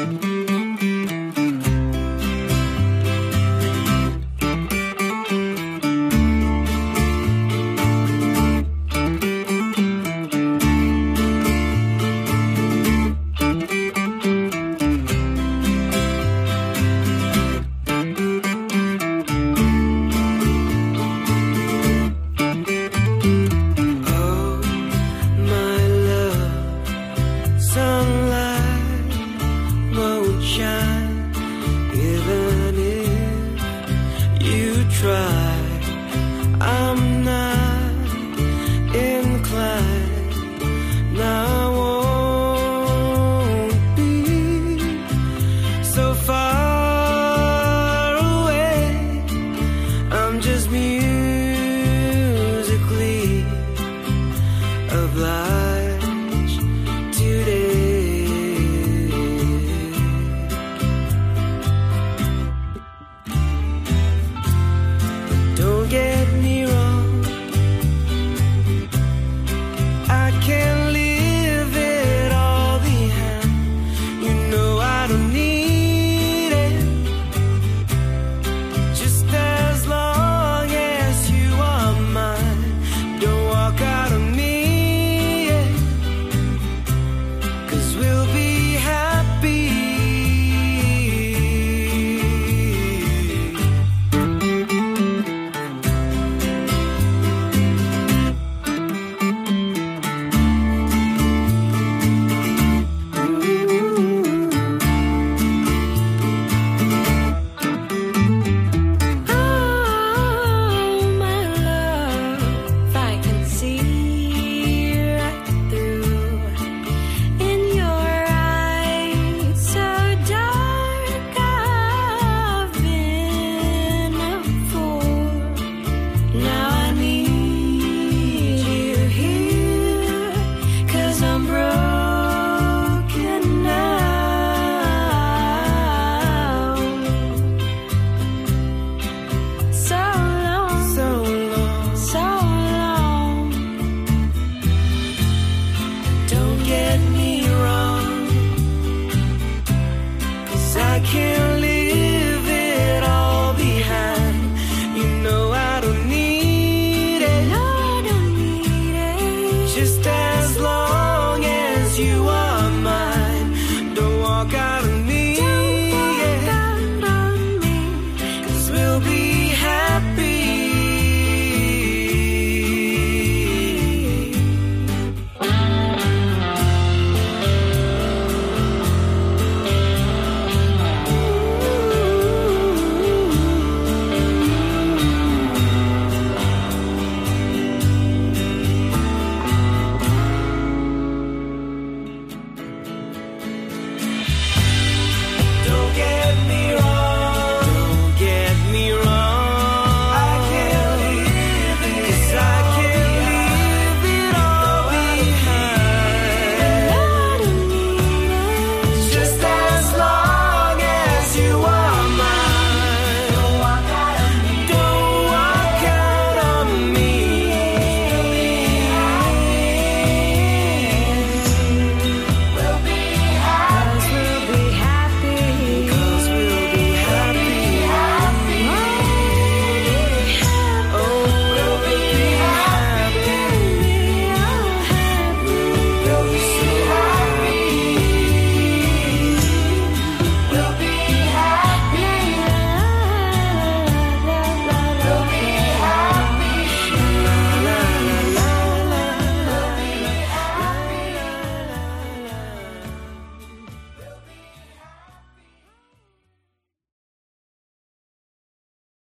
Oh,